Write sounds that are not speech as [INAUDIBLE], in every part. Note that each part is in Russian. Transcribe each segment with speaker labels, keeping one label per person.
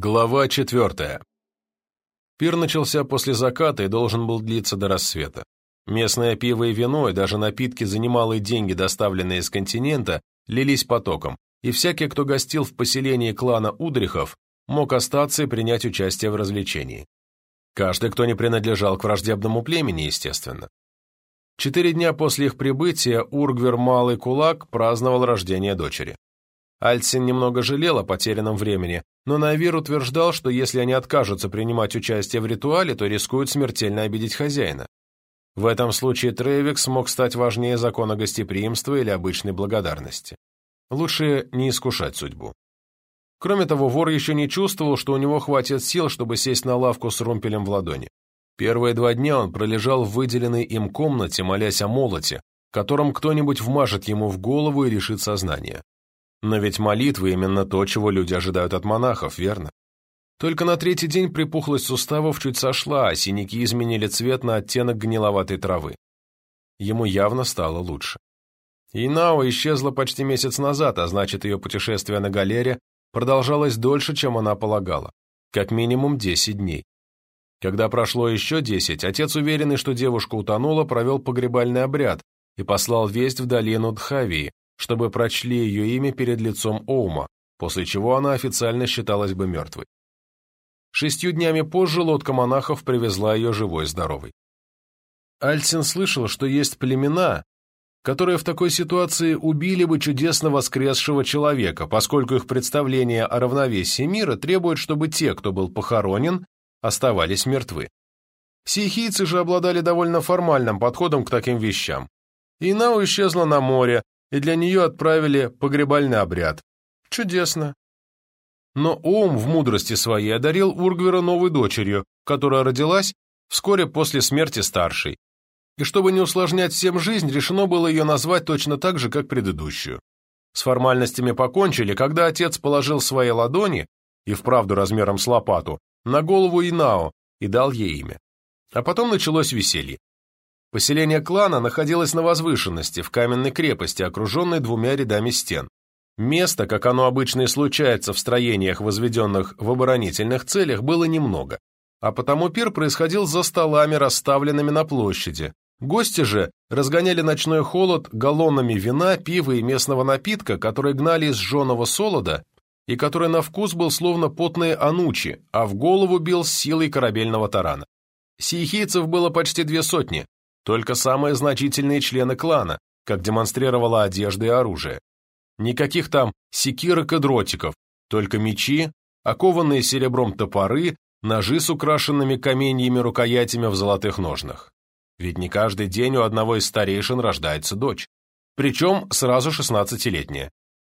Speaker 1: Глава четвертая. Пир начался после заката и должен был длиться до рассвета. Местное пиво и вино, и даже напитки за немалые деньги, доставленные с континента, лились потоком, и всякий, кто гостил в поселении клана Удрихов, мог остаться и принять участие в развлечении. Каждый, кто не принадлежал к враждебному племени, естественно. Четыре дня после их прибытия Ургвер Малый Кулак праздновал рождение дочери. Альцин немного жалел о потерянном времени, но Навир утверждал, что если они откажутся принимать участие в ритуале, то рискуют смертельно обидеть хозяина. В этом случае Трейвик смог стать важнее закона гостеприимства или обычной благодарности. Лучше не искушать судьбу. Кроме того, вор еще не чувствовал, что у него хватит сил, чтобы сесть на лавку с румпелем в ладони. Первые два дня он пролежал в выделенной им комнате, молясь о молоте, которым кто-нибудь вмажет ему в голову и лишит сознания. Но ведь молитвы именно то, чего люди ожидают от монахов, верно? Только на третий день припухлость суставов чуть сошла, а синяки изменили цвет на оттенок гниловатой травы. Ему явно стало лучше. Инао исчезла почти месяц назад, а значит, ее путешествие на галере продолжалось дольше, чем она полагала. Как минимум 10 дней. Когда прошло еще 10, отец, уверенный, что девушка утонула, провел погребальный обряд и послал весть в долину Дхавии, чтобы прочли ее имя перед лицом Оума, после чего она официально считалась бы мертвой. Шестью днями позже лодка монахов привезла ее живой и здоровой. Альцин слышал, что есть племена, которые в такой ситуации убили бы чудесно воскресшего человека, поскольку их представление о равновесии мира требует, чтобы те, кто был похоронен, оставались мертвы. Сихийцы же обладали довольно формальным подходом к таким вещам. Инау исчезла на море, и для нее отправили погребальный обряд. Чудесно. Но Оум в мудрости своей одарил Ургвера новой дочерью, которая родилась вскоре после смерти старшей. И чтобы не усложнять всем жизнь, решено было ее назвать точно так же, как предыдущую. С формальностями покончили, когда отец положил свои ладони, и вправду размером с лопату, на голову Инао и дал ей имя. А потом началось веселье. Поселение клана находилось на возвышенности, в каменной крепости, окруженной двумя рядами стен. Места, как оно обычно и случается в строениях, возведенных в оборонительных целях, было немного. А потому пир происходил за столами, расставленными на площади. Гости же разгоняли ночной холод галлонами вина, пива и местного напитка, которые гнали из жженого солода и который на вкус был словно потные анучи, а в голову бил силой корабельного тарана. Сиехийцев было почти две сотни, только самые значительные члены клана, как демонстрировала одежда и оружие. Никаких там секирок и дротиков, только мечи, окованные серебром топоры, ножи с украшенными каменьями рукоятями в золотых ножнах. Ведь не каждый день у одного из старейшин рождается дочь. Причем сразу шестнадцатилетняя.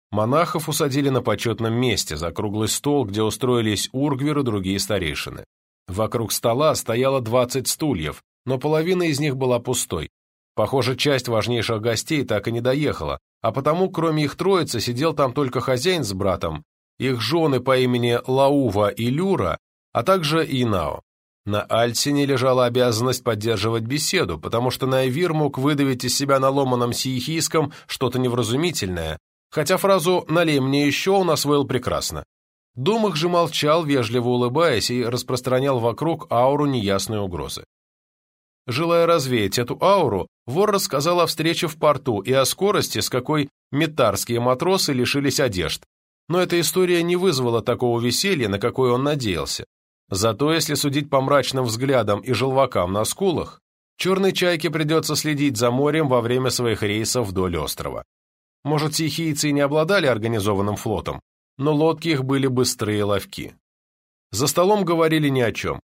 Speaker 1: Монахов усадили на почетном месте, за круглый стол, где устроились Ургвер и другие старейшины. Вокруг стола стояло двадцать стульев, но половина из них была пустой. Похоже, часть важнейших гостей так и не доехала, а потому, кроме их троицы, сидел там только хозяин с братом, их жены по имени Лаува и Люра, а также Инао. На Альсине лежала обязанность поддерживать беседу, потому что Найвир мог выдавить из себя на ломаном сиехийском что-то невразумительное, хотя фразу «налей мне еще» он освоил прекрасно. Думах же молчал, вежливо улыбаясь, и распространял вокруг ауру неясной угрозы. Желая развеять эту ауру, вор рассказал о встрече в порту и о скорости, с какой метарские матросы лишились одежд. Но эта история не вызвала такого веселья, на какое он надеялся. Зато, если судить по мрачным взглядам и желвакам на скулах, черной чайке придется следить за морем во время своих рейсов вдоль острова. Может, сихийцы и не обладали организованным флотом, но лодки их были быстрые и ловки. За столом говорили ни о чем.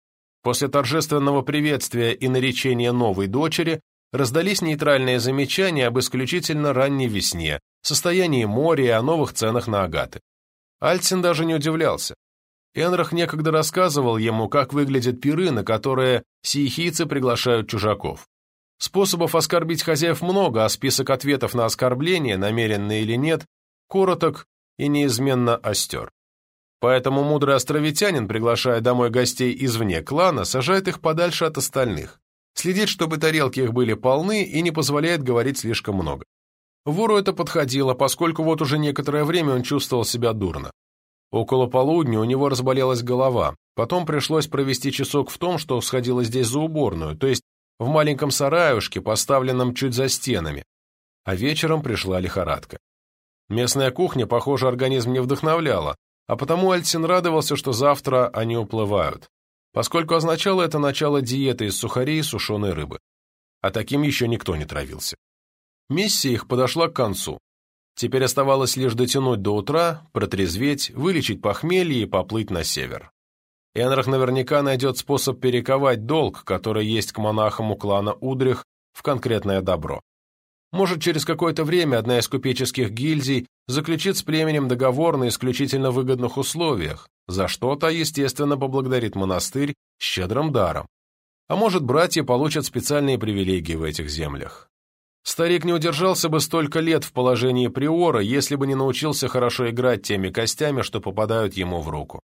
Speaker 1: После торжественного приветствия и наречения новой дочери раздались нейтральные замечания об исключительно ранней весне, состоянии моря и о новых ценах на агаты. Альцин даже не удивлялся. Энрах некогда рассказывал ему, как выглядят пиры, на которые сиехийцы приглашают чужаков. Способов оскорбить хозяев много, а список ответов на оскорбление, намеренные или нет, короток и неизменно остер. Поэтому мудрый островитянин, приглашая домой гостей извне клана, сажает их подальше от остальных, следит, чтобы тарелки их были полны и не позволяет говорить слишком много. Вору это подходило, поскольку вот уже некоторое время он чувствовал себя дурно. Около полудня у него разболелась голова, потом пришлось провести часок в том, что сходило здесь за уборную, то есть в маленьком сараюшке, поставленном чуть за стенами, а вечером пришла лихорадка. Местная кухня, похоже, организм не вдохновляла, а потому Альтсин радовался, что завтра они уплывают, поскольку означало это начало диеты из сухарей и сушеной рыбы. А таким еще никто не травился. Миссия их подошла к концу. Теперь оставалось лишь дотянуть до утра, протрезветь, вылечить похмелье и поплыть на север. Энрах наверняка найдет способ перековать долг, который есть к монахам у клана Удрих, в конкретное добро. Может, через какое-то время одна из купеческих гильдий заключит с племенем договор на исключительно выгодных условиях, за что та, естественно, поблагодарит монастырь щедрым даром. А может, братья получат специальные привилегии в этих землях. Старик не удержался бы столько лет в положении приора, если бы не научился хорошо играть теми костями, что попадают ему в руку.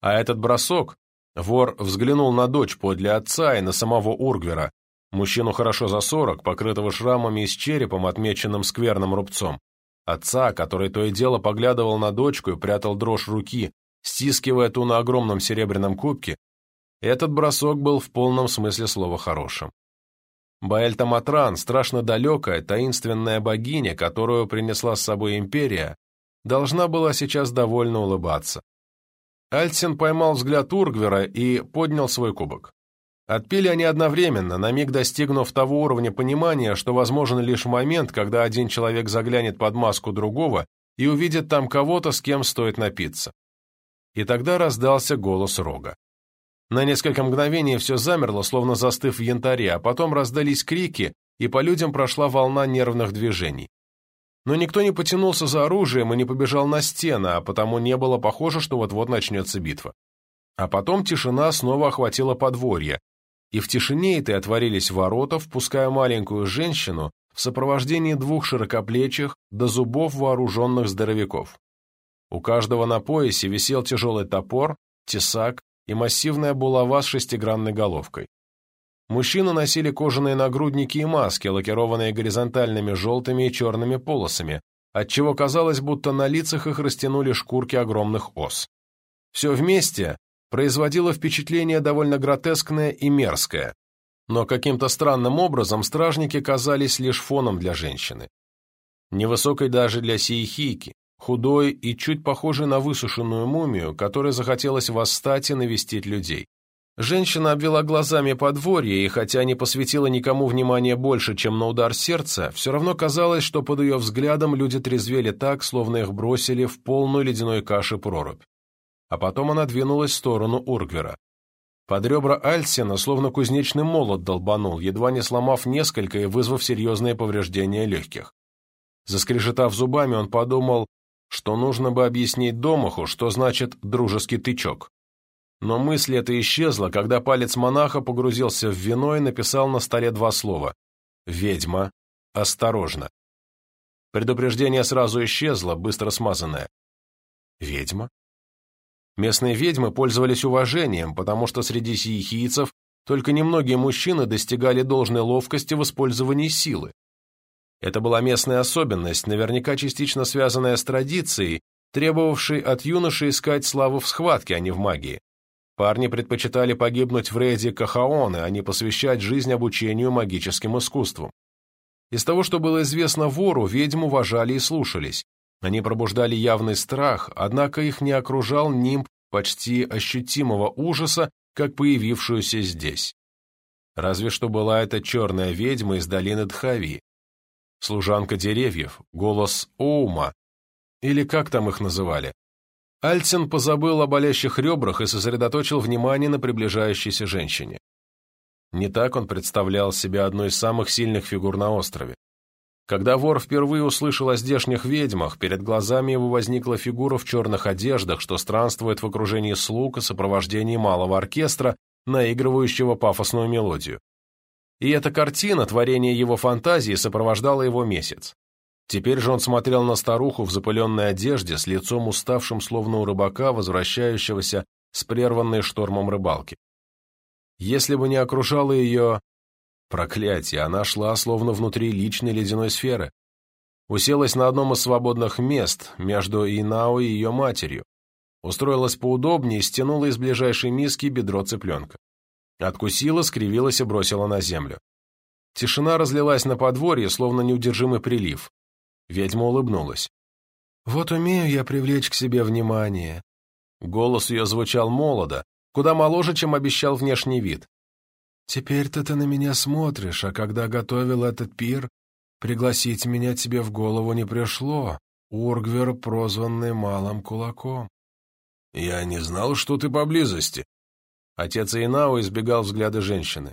Speaker 1: А этот бросок, вор взглянул на дочь подле отца и на самого Ургвера, мужчину хорошо за сорок, покрытого шрамами и с черепом, отмеченным скверным рубцом. Отца, который то и дело поглядывал на дочку и прятал дрожь руки, стискивая ту на огромном серебряном кубке, этот бросок был в полном смысле слова хорошим. Баэльта Матран, страшно далекая, таинственная богиня, которую принесла с собой империя, должна была сейчас довольно улыбаться. Альтсен поймал взгляд Ургвера и поднял свой кубок. Отпили они одновременно, на миг достигнув того уровня понимания, что возможен лишь момент, когда один человек заглянет под маску другого и увидит там кого-то, с кем стоит напиться. И тогда раздался голос Рога. На несколько мгновений все замерло, словно застыв в янтаре, а потом раздались крики, и по людям прошла волна нервных движений. Но никто не потянулся за оружием и не побежал на стены, а потому не было похоже, что вот-вот начнется битва. А потом тишина снова охватила подворье, и в тишине этой отворились ворота, впуская маленькую женщину в сопровождении двух широкоплечих до зубов вооруженных здоровяков. У каждого на поясе висел тяжелый топор, тесак и массивная булава с шестигранной головкой. Мужчины носили кожаные нагрудники и маски, лакированные горизонтальными желтыми и черными полосами, отчего казалось, будто на лицах их растянули шкурки огромных ос. Все вместе производило впечатление довольно гротескное и мерзкое, но каким-то странным образом стражники казались лишь фоном для женщины. Невысокой даже для сиехийки, худой и чуть похожей на высушенную мумию, которой захотелось восстать и навестить людей. Женщина обвела глазами подворье, и хотя не посвятила никому внимания больше, чем на удар сердца, все равно казалось, что под ее взглядом люди трезвели так, словно их бросили в полную ледяной каши прорубь а потом она двинулась в сторону Ургвера. Под ребра Альсина словно кузнечный молот долбанул, едва не сломав несколько и вызвав серьезные повреждения легких. Заскрежетав зубами, он подумал, что нужно бы объяснить Домаху, что значит «дружеский тычок». Но мысль эта исчезла, когда палец монаха погрузился в вино и написал на столе два слова «Ведьма, осторожно». Предупреждение сразу исчезло, быстро смазанное. «Ведьма? Местные ведьмы пользовались уважением, потому что среди сиехийцев только немногие мужчины достигали должной ловкости в использовании силы. Это была местная особенность, наверняка частично связанная с традицией, требовавшей от юноши искать славу в схватке, а не в магии. Парни предпочитали погибнуть в рейде Кахаоны, а не посвящать жизнь обучению магическим искусствам. Из того, что было известно вору, ведьм уважали и слушались. Они пробуждали явный страх, однако их не окружал нимб почти ощутимого ужаса, как появившуюся здесь. Разве что была эта черная ведьма из долины Дхави, служанка деревьев, голос Оума, или как там их называли. Альцин позабыл о болящих ребрах и сосредоточил внимание на приближающейся женщине. Не так он представлял себя одной из самых сильных фигур на острове. Когда вор впервые услышал о здешних ведьмах, перед глазами его возникла фигура в черных одеждах, что странствует в окружении слуг и сопровождении малого оркестра, наигрывающего пафосную мелодию. И эта картина, творение его фантазии, сопровождала его месяц. Теперь же он смотрел на старуху в запыленной одежде с лицом уставшим, словно у рыбака, возвращающегося с прерванной штормом рыбалки. Если бы не окружало ее Проклятие, она шла словно внутри личной ледяной сферы. Уселась на одном из свободных мест между Инао и ее матерью. устроилась поудобнее и стянула из ближайшей миски бедро цыпленка. Откусила, скривилась и бросила на землю. Тишина разлилась на подворье, словно неудержимый прилив. Ведьма улыбнулась. «Вот умею я привлечь к себе внимание». Голос ее звучал молодо, куда моложе, чем обещал внешний вид. «Теперь-то ты на меня смотришь, а когда готовил этот пир, пригласить меня тебе в голову не пришло, Ургвер, прозванный Малым Кулаком».
Speaker 2: «Я не знал, что ты поблизости».
Speaker 1: Отец Инау избегал взгляда женщины.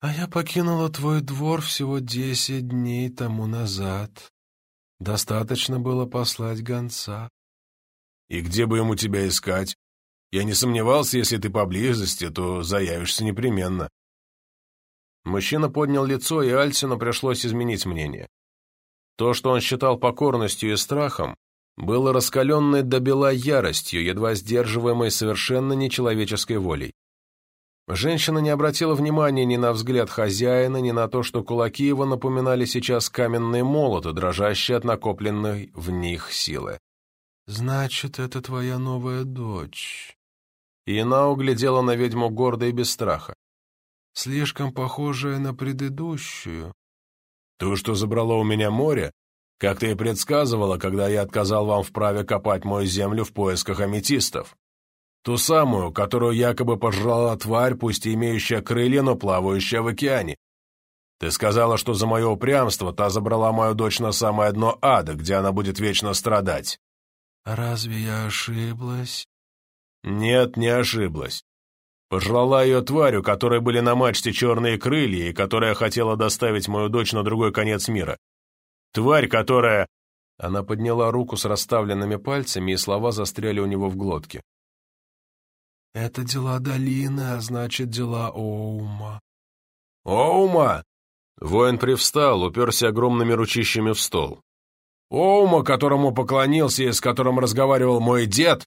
Speaker 3: «А я покинула твой двор всего десять дней тому назад. Достаточно было послать гонца».
Speaker 2: «И где бы ему тебя искать? Я не сомневался, если ты поблизости, то заявишься непременно».
Speaker 1: Мужчина поднял лицо, и Альсину пришлось изменить мнение. То, что он считал покорностью и страхом, было раскаленной до бела яростью, едва сдерживаемой совершенно нечеловеческой волей. Женщина не обратила внимания ни на взгляд хозяина, ни на то, что кулаки его напоминали сейчас каменные молоты, дрожащие от накопленной в них силы.
Speaker 3: «Значит, это твоя новая дочь?»
Speaker 1: И она углядела на ведьму гордо и без страха.
Speaker 3: «Слишком похожая на предыдущую».
Speaker 2: «То, что забрало у меня море, как ты и предсказывала, когда я отказал вам в праве копать мою землю в поисках аметистов. Ту самую, которую якобы пожрала тварь, пусть и имеющая крылья, но плавающая в океане. Ты сказала, что за мое упрямство та забрала мою дочь на самое дно ада, где она будет вечно страдать.
Speaker 3: Разве я ошиблась?
Speaker 2: Нет, не ошиблась. Пожрала ее тварь, у которой были на мачте черные крылья, и которая хотела доставить мою дочь на другой конец мира. Тварь, которая...»
Speaker 1: Она подняла руку с расставленными пальцами, и слова застряли у него в глотке.
Speaker 3: «Это дела долины, а значит, дела Оума».
Speaker 2: «Оума?»
Speaker 1: Воин привстал, уперся огромными ручищами в стол.
Speaker 2: «Оума, которому поклонился и с которым разговаривал мой дед?»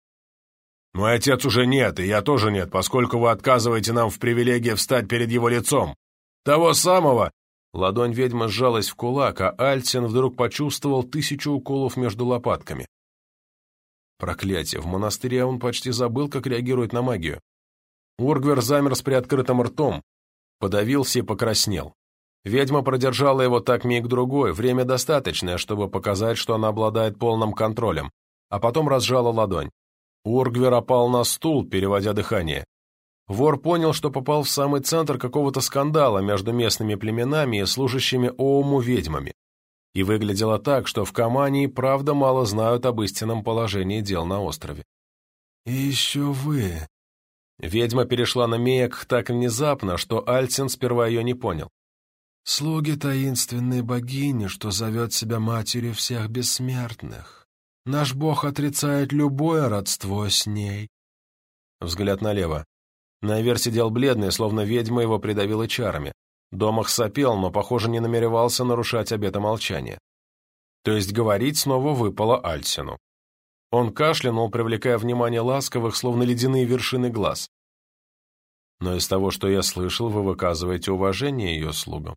Speaker 2: «Мой отец уже нет, и я тоже нет, поскольку вы отказываете нам в привилегии встать перед его лицом. Того самого,
Speaker 1: Ладонь ведьмы сжалась в кулак, а Альтин вдруг почувствовал тысячу уколов между лопатками. Проклятие, в монастыре он почти забыл, как реагирует на магию. Ургвер замер с приоткрытым ртом, подавился и покраснел. Ведьма продержала его так миг-другой, время достаточное, чтобы показать, что она обладает полным контролем, а потом разжала ладонь. Ургвер опал на стул, переводя дыхание. Вор понял, что попал в самый центр какого-то скандала между местными племенами и служащими Оуму ведьмами. И выглядело так, что в Камании правда мало знают об истинном положении дел на острове.
Speaker 3: «И еще вы...»
Speaker 1: Ведьма перешла на Меек так внезапно, что Альцин сперва ее не понял.
Speaker 3: «Слуги таинственной богини, что зовет себя матерью всех бессмертных. Наш бог отрицает любое родство с ней».
Speaker 1: Взгляд налево. Найвер сидел бледный, словно ведьма его придавила чарами. Домах сопел, но, похоже, не намеревался нарушать обета молчания. То есть говорить снова выпало Альсину. Он кашлянул, привлекая внимание ласковых, словно ледяные вершины глаз. Но из того, что я слышал, вы выказываете уважение ее слугам.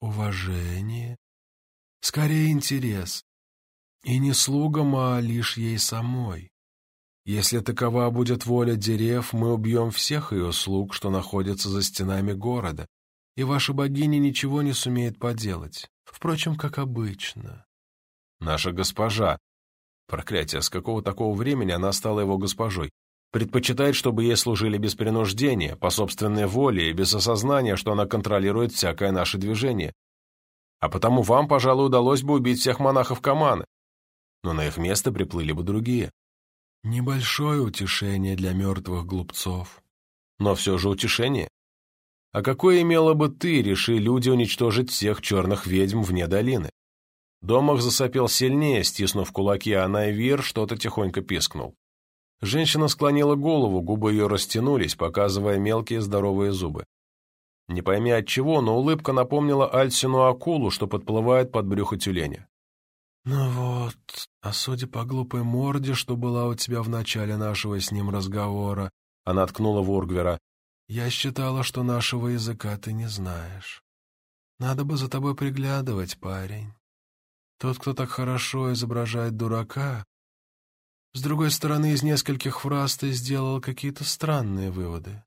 Speaker 3: Уважение? Скорее интерес. И не слугам, а лишь ей самой. Если такова будет воля дерев, мы убьем всех ее слуг, что находятся за стенами города, и ваша богиня ничего не сумеет поделать, впрочем, как обычно.
Speaker 1: Наша госпожа. Проклятие, с какого такого времени она стала его госпожой? Предпочитает, чтобы ей служили без принуждения, по собственной воле и без осознания, что она контролирует всякое наше движение. А потому вам, пожалуй, удалось бы убить всех монахов Каманы. Но на их место приплыли бы другие.
Speaker 3: Небольшое утешение для мертвых глупцов.
Speaker 1: Но все же утешение. А какое имело бы ты, реши люди уничтожить всех черных ведьм вне долины? Домах засопел сильнее, стиснув кулаки, а Найвир что-то тихонько пискнул. Женщина склонила голову, губы ее растянулись, показывая мелкие здоровые зубы. Не пойми от чего, но улыбка напомнила Альсину акулу, что подплывает под брюхо тюленя.
Speaker 3: «Ну вот, а судя по глупой морде, что была у тебя в начале нашего с ним разговора, она ткнула в Ургвера, я считала, что нашего языка ты не знаешь. Надо бы за тобой приглядывать, парень. Тот, кто так хорошо изображает дурака, С другой стороны, из нескольких фраз ты сделал какие-то странные выводы.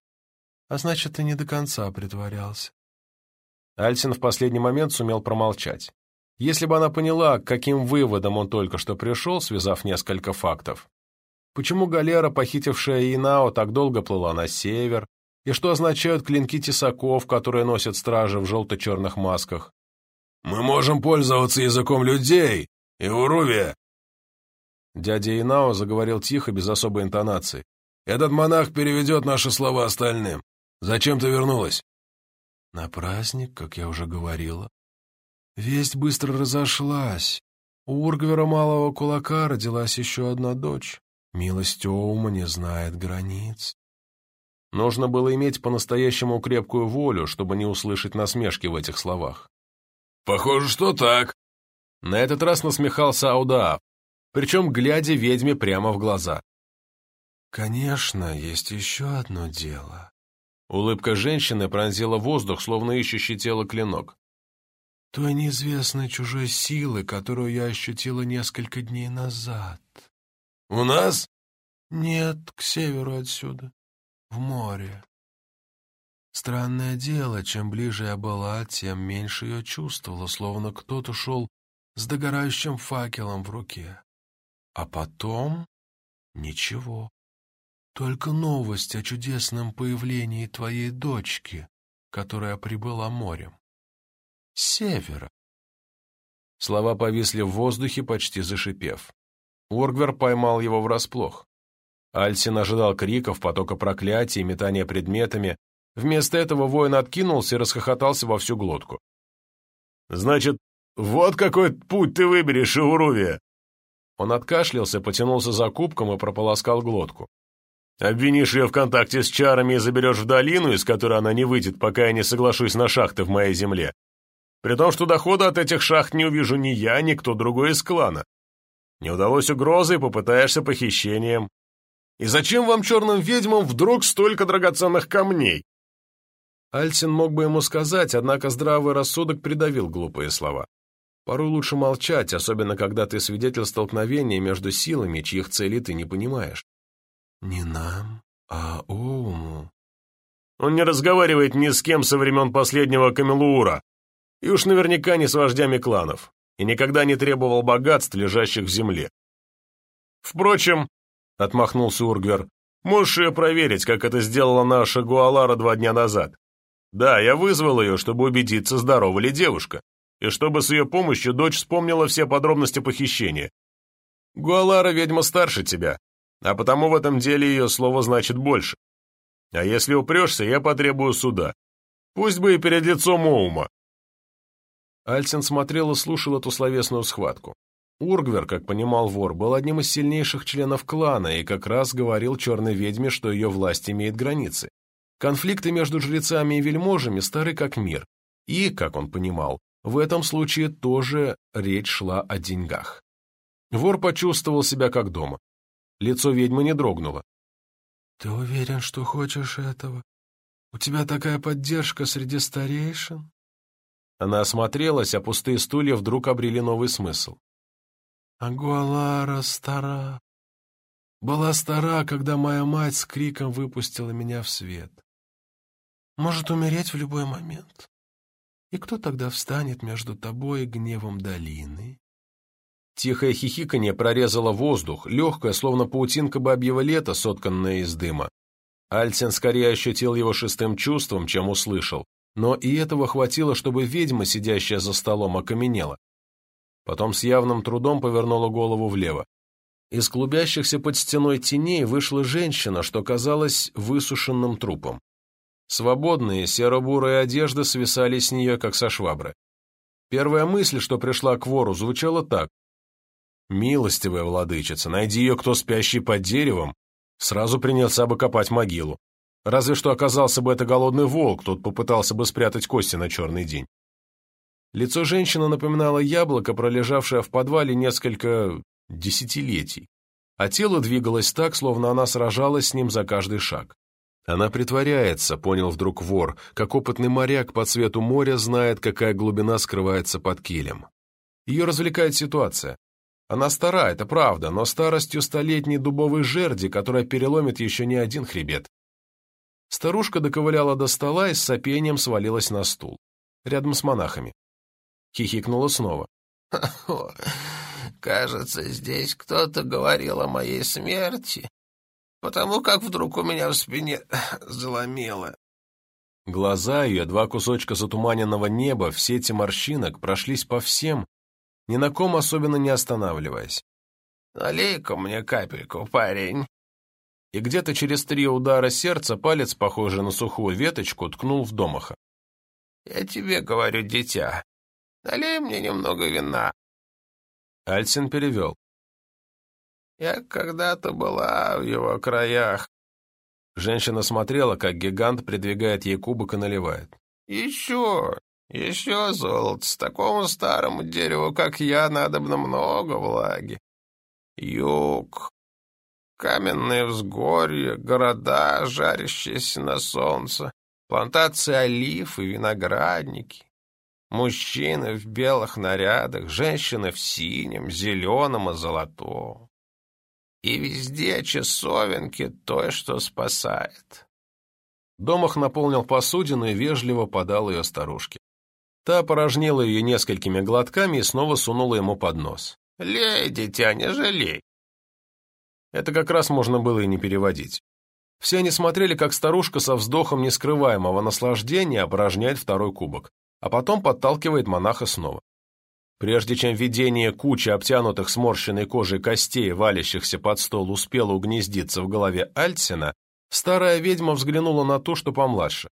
Speaker 3: А значит, ты не до конца притворялся.
Speaker 1: Альсин в последний момент сумел промолчать. Если бы она поняла, к каким выводом он только что пришел, связав несколько фактов, почему галера, похитившая Инао, так долго плыла на север, и что означают клинки тесаков, которые носят стражи в желто-черных масках.
Speaker 2: «Мы можем пользоваться языком людей, и Урувия!»
Speaker 1: Дядя Инао заговорил тихо, без особой интонации.
Speaker 2: «Этот монах переведет наши слова остальным. Зачем ты вернулась?»
Speaker 3: «На праздник, как я уже говорила. Весть быстро разошлась. У Ургвера Малого Кулака родилась еще одна дочь. Милость Оума не знает границ.
Speaker 1: Нужно было иметь по-настоящему крепкую волю, чтобы не услышать насмешки в этих словах.
Speaker 2: «Похоже, что так».
Speaker 1: На этот раз насмехался Аудаав, причем глядя ведьме прямо в глаза.
Speaker 3: «Конечно, есть еще одно дело».
Speaker 1: Улыбка женщины пронзила воздух, словно ищущий тело клинок.
Speaker 3: «Той неизвестной чужой силы, которую я ощутила несколько дней назад».
Speaker 2: «У нас?»
Speaker 3: «Нет, к северу отсюда в море. Странное дело, чем ближе я была, тем меньше ее чувствовала, словно кто-то шел с догорающим факелом в руке. А потом ничего. Только новость о чудесном появлении твоей дочки, которая прибыла морем. С севера.
Speaker 1: Слова повисли в воздухе, почти зашипев. Уоргвер поймал его врасплох. Альсин ожидал криков, потока проклятий, метания предметами. Вместо этого воин откинулся и расхохотался во всю глотку.
Speaker 2: «Значит, вот какой путь ты выберешь, Иурувия!»
Speaker 1: Он откашлялся, потянулся за кубком и прополоскал глотку.
Speaker 2: «Обвинишь ее в контакте с чарами и заберешь в долину, из которой она не выйдет, пока я не соглашусь на шахты в моей земле. При том, что дохода от этих шахт не увижу ни я, ни кто другой из клана. Не удалось угрозы, попытаешься похищением. И зачем вам, черным ведьмам, вдруг столько драгоценных камней?»
Speaker 1: Альсин мог бы ему сказать, однако здравый рассудок придавил глупые слова. Порой лучше молчать, особенно когда ты свидетель столкновения между силами, чьих целей ты не понимаешь.
Speaker 3: «Не нам, а Оуму».
Speaker 2: Он не разговаривает ни с кем со времен последнего Камелуура, и уж наверняка не с вождями кланов, и никогда не требовал богатств, лежащих в земле. Впрочем, — отмахнулся Ургвер. «Можешь ее проверить, как это сделала наша Гуалара два дня назад. Да, я вызвал ее, чтобы убедиться, здорова ли девушка, и чтобы с ее помощью дочь вспомнила все подробности похищения. Гуалара ведьма старше тебя, а потому в этом деле ее слово значит больше. А если упрешься, я потребую суда. Пусть бы и перед лицом Оума».
Speaker 1: Альсин смотрел и слушал эту словесную схватку. Ургвер, как понимал вор, был одним из сильнейших членов клана и как раз говорил черной ведьме, что ее власть имеет границы. Конфликты между жрецами и вельможами стары как мир. И, как он понимал, в этом случае тоже речь шла о деньгах. Вор почувствовал себя как дома. Лицо ведьмы не дрогнуло.
Speaker 3: «Ты уверен, что хочешь этого? У тебя такая поддержка среди старейшин?»
Speaker 1: Она осмотрелась, а пустые стулья вдруг обрели новый смысл.
Speaker 3: Агуалара стара. Была стара, когда моя мать с криком выпустила меня в свет. Может умереть в любой момент. И кто тогда встанет между тобой и гневом долины?
Speaker 1: Тихое хихиканье прорезало воздух, легкое, словно паутинка бабьего лета, сотканная из дыма. Альцин скорее ощутил его шестым чувством, чем услышал, но и этого хватило, чтобы ведьма, сидящая за столом, окаменела. Потом с явным трудом повернула голову влево. Из клубящихся под стеной теней вышла женщина, что казалось высушенным трупом. Свободные серо-бурые одежды свисали с нее, как со швабры. Первая мысль, что пришла к вору, звучала так. «Милостивая владычица, найди ее кто спящий под деревом». Сразу принялся бы копать могилу. Разве что оказался бы это голодный волк, тот попытался бы спрятать кости на черный день. Лицо женщины напоминало яблоко, пролежавшее в подвале несколько десятилетий, а тело двигалось так, словно она сражалась с ним за каждый шаг. Она притворяется, понял вдруг вор, как опытный моряк по цвету моря знает, какая глубина скрывается под килем. Ее развлекает ситуация. Она стара, это правда, но старостью столетней дубовой жерди, которая переломит еще не один хребет. Старушка доковыляла до стола и с сопением свалилась на стул, рядом с монахами. Хихикнула снова. [LAUGHS]
Speaker 4: «Кажется, здесь кто-то говорил о моей смерти, потому как вдруг у меня в спине [LAUGHS] заломило».
Speaker 1: Глаза ее, два кусочка затуманенного неба, все эти морщинок прошлись по всем, ни на ком особенно не останавливаясь.
Speaker 4: «Налей-ка мне капельку, парень».
Speaker 1: И где-то через три удара сердца палец, похожий на сухую веточку, ткнул в домаха.
Speaker 4: «Я тебе говорю, дитя, налей мне немного вина».
Speaker 1: Альсин перевел.
Speaker 4: «Я когда-то была в его краях».
Speaker 1: Женщина смотрела, как гигант придвигает ей кубок и наливает.
Speaker 4: «Еще, еще золото, с такому старому дереву, как я, надобно много влаги. Юг, каменные взгорья, города, жарящиеся на солнце, плантации олив и виноградники. Мужчины в белых нарядах, женщины в синем, зеленом и золотом. И везде часовенки той, что спасает.
Speaker 1: Домах наполнил посудину и вежливо подал ее старушке. Та порожнила ее несколькими глотками и снова сунула ему под нос.
Speaker 4: «Лей, дитя, не жалей!»
Speaker 1: Это как раз можно было и не переводить. Все они смотрели, как старушка со вздохом нескрываемого наслаждения опорожняет второй кубок, а потом подталкивает монаха снова. Прежде чем видение кучи обтянутых сморщенной кожей костей, валящихся под стол, успело угнездиться в голове Альтсена, старая ведьма взглянула на ту, что помладше.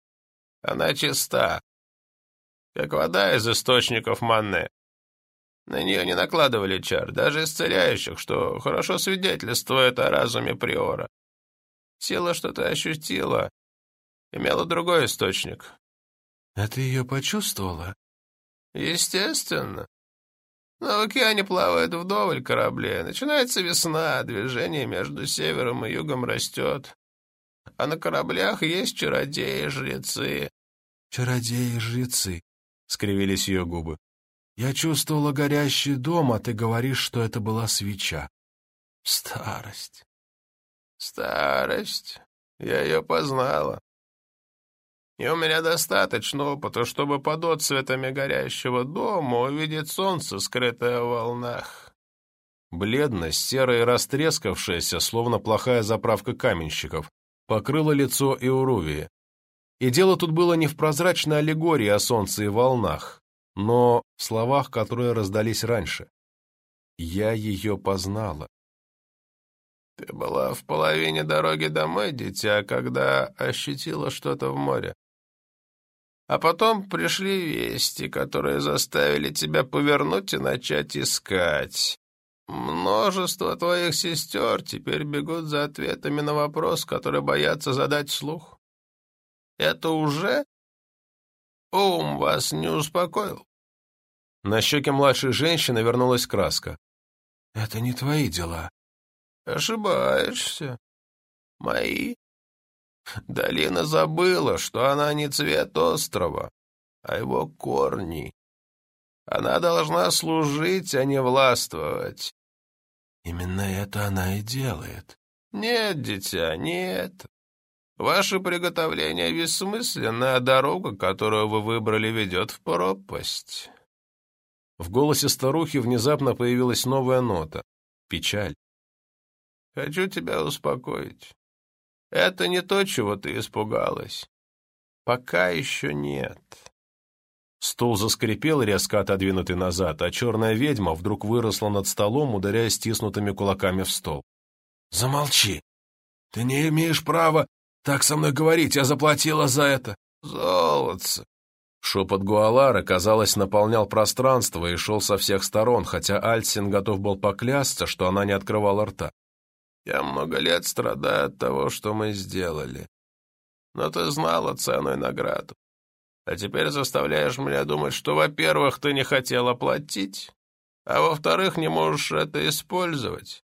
Speaker 4: «Она чиста, как вода из источников манны. На нее не накладывали чар, даже исцеляющих, что хорошо свидетельствует о разуме Приора. Сила, что ты ощутила, имела другой источник.
Speaker 3: А ты ее почувствовала?
Speaker 4: Естественно. На океане плавает вдоволь кораблей. Начинается весна, движение между севером и югом растет. А на кораблях есть чародеи-жрецы.
Speaker 3: Чародеи-жрецы. — скривились ее губы. «Я чувствовала горящий дом, а ты говоришь, что это была свеча. Старость».
Speaker 4: «Старость. Я ее познала. И у меня достаточно опыта, чтобы под отцветами горящего дома увидеть солнце, скрытое в волнах».
Speaker 1: Бледность, серая и растрескавшаяся, словно плохая заправка каменщиков, покрыла лицо Иурувии. И дело тут было не в прозрачной аллегории о солнце и волнах, но в словах, которые раздались раньше. Я ее познала.
Speaker 4: Ты была в половине дороги домой, дитя, когда ощутила что-то в море. А потом пришли вести, которые заставили тебя повернуть и начать искать. Множество твоих сестер теперь бегут за ответами на вопрос, который боятся задать вслух. Это уже? Ум вас не успокоил?
Speaker 1: На щеке младшей женщины вернулась краска.
Speaker 3: Это не твои дела.
Speaker 4: Ошибаешься. Мои. Долина забыла, что она не цвет острова, а его корни. Она должна служить, а не властвовать.
Speaker 3: Именно это она и делает.
Speaker 4: Нет, дитя, нет. Ваше приготовление бессмысленно, а дорога, которую вы выбрали, ведет в пропасть».
Speaker 1: В голосе старухи внезапно появилась новая нота — печаль.
Speaker 4: «Хочу тебя успокоить. Это не то, чего ты испугалась. Пока еще нет».
Speaker 1: Стул заскрипел, резко отодвинутый назад, а черная ведьма вдруг выросла над столом, ударяя стиснутыми кулаками в стол.
Speaker 3: «Замолчи! Ты не имеешь права так со мной говорить, я заплатила за это.
Speaker 4: Золотце.
Speaker 1: Шепот Гуалара, казалось, наполнял пространство и шел со всех сторон, хотя Альсин готов был поклясться, что она не открывала рта.
Speaker 4: «Я много лет страдаю от того, что мы сделали. Но ты знала цену и награду. А теперь заставляешь меня думать, что, во-первых, ты не хотела платить, а во-вторых, не можешь это использовать.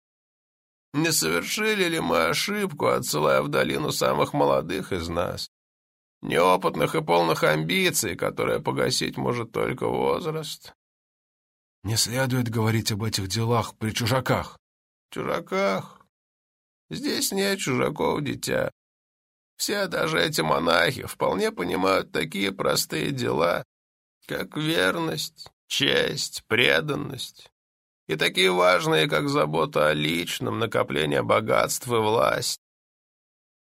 Speaker 4: Не совершили ли мы ошибку, отсылая в долину самых молодых из нас? Неопытных и полных амбиций, которые погасить может только возраст.
Speaker 3: Не следует говорить об этих делах при чужаках.
Speaker 4: Чужаках? Здесь нет чужаков, дитя. Все, даже эти монахи, вполне понимают такие простые дела, как верность, честь, преданность. И такие важные, как забота о личном, накопление богатств и власть.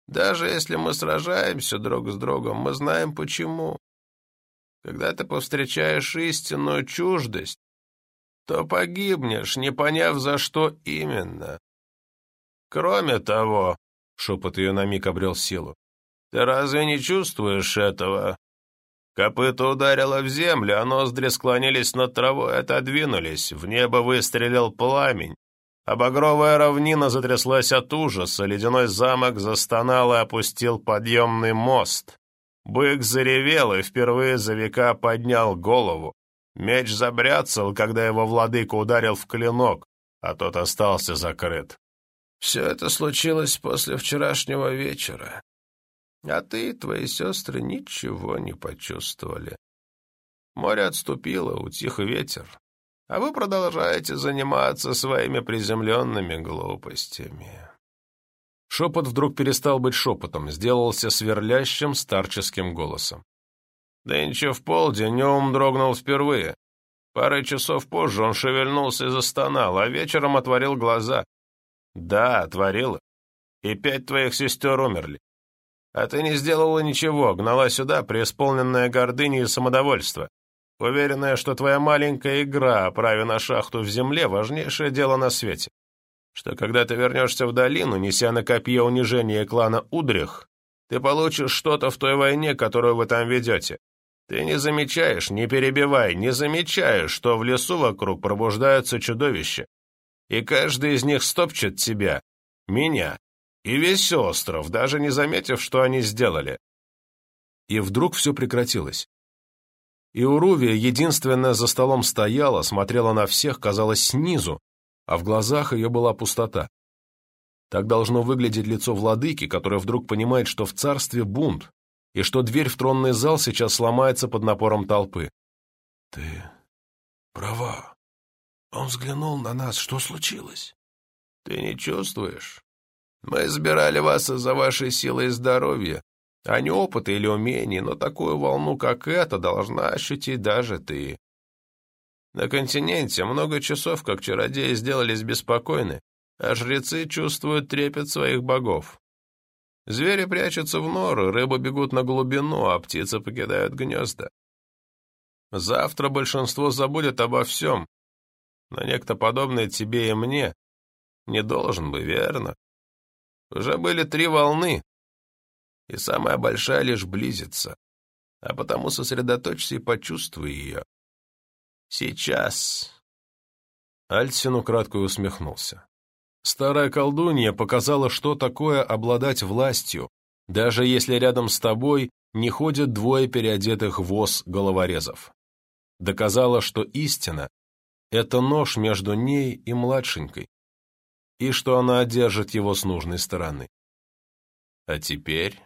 Speaker 4: Даже если мы сражаемся друг с другом, мы знаем почему. Когда ты повстречаешь истинную чуждость, то погибнешь, не поняв, за что именно. Кроме того, — шепот ее на миг обрел силу, — ты разве не чувствуешь этого? Копыто ударило в землю, а ноздри склонились над травой, отодвинулись, в небо выстрелил пламень, а багровая равнина затряслась от ужаса, ледяной замок застонал и опустил подъемный мост. Бык заревел и впервые за века поднял голову. Меч забряцал, когда его владыка ударил в клинок, а тот остался закрыт. Все это случилось после вчерашнего вечера. А ты и твои сестры ничего не почувствовали. Море отступило, утих ветер, а вы продолжаете заниматься своими приземленными глупостями.
Speaker 1: Шепот вдруг перестал быть шепотом, сделался сверлящим старческим голосом.
Speaker 4: Нынче в полдень ум дрогнул впервые. Пары часов позже он шевельнулся и застонал, а вечером отворил глаза. Да, отворил. И пять твоих сестер умерли. А ты не сделала ничего, гнала сюда, преисполненная гордыни и самодовольства, уверенная, что твоя маленькая игра о праве на шахту в земле — важнейшее дело на свете. Что когда ты вернешься в долину, неся на копье унижение клана Удрих, ты получишь что-то в той войне, которую вы там ведете. Ты не замечаешь, не перебивай, не замечаешь, что в лесу вокруг пробуждаются чудовища. И каждый из них стопчет тебя, меня и весь остров, даже не заметив, что они сделали.
Speaker 1: И вдруг все прекратилось. И Урувия единственная за столом стояла, смотрела на всех, казалось, снизу, а в глазах ее была пустота. Так должно выглядеть лицо владыки, которое вдруг понимает, что в царстве бунт, и что дверь в тронный зал сейчас сломается под напором толпы.
Speaker 3: «Ты права. Он взглянул на нас. Что случилось?»
Speaker 4: «Ты не чувствуешь? Мы избирали вас из-за вашей силы и здоровья, а не опыта или умений, но такую волну, как эта, должна ощутить даже ты. На континенте много часов, как чародеи сделались беспокойны, а жрецы чувствуют трепет своих богов. Звери прячутся в норы, рыбы бегут на глубину, а птицы покидают гнезда. Завтра большинство забудет обо всем, но некто подобный тебе и мне не должен бы, верно? Уже были три волны, и самая большая лишь близится, а потому сосредоточься и почувствуй ее. Сейчас.
Speaker 1: Альсин украдкой усмехнулся. Старая колдунья показала, что такое обладать властью, даже если рядом с тобой не ходят двое переодетых воз головорезов. Доказала, что истина — это нож между ней и младшенькой, и что она одержит его с нужной стороны. А теперь